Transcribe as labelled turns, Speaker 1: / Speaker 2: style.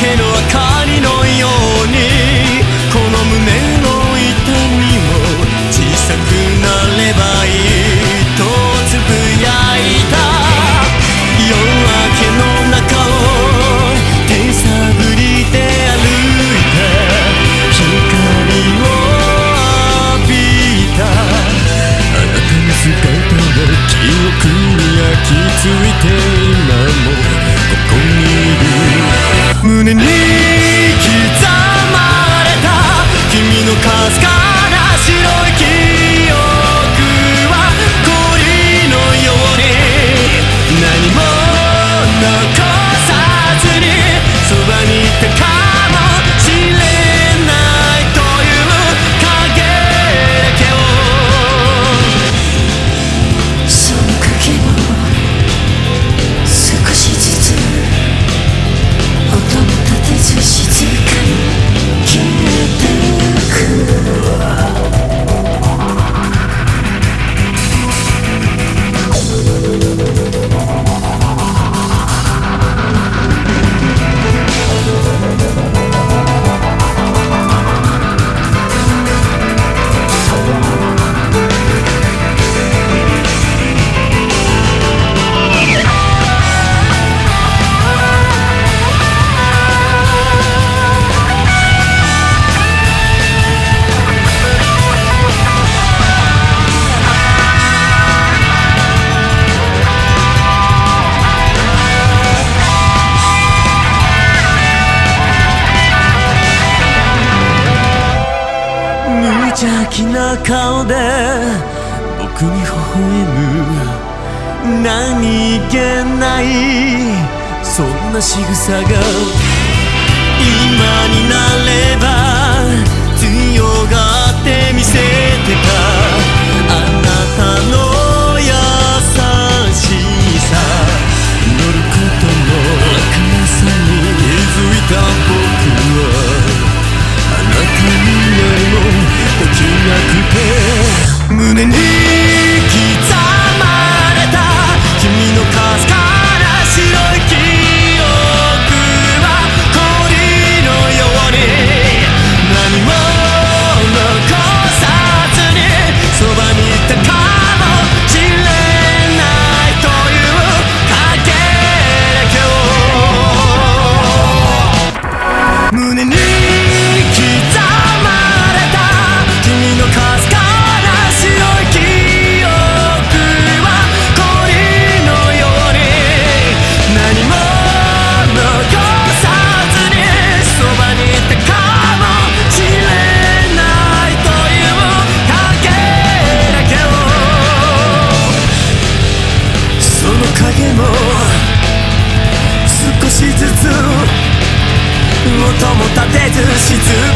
Speaker 1: けの明かりのようにこの胸の痛みも小さくなればいいとつぶやいた。夜明けの中を手探りで歩いた光を浴びた。あなたの姿は記憶に焼き付いて tuning in. 邪気な顔で僕に微笑む。何気ないそんな仕草が今になれば立てず沈む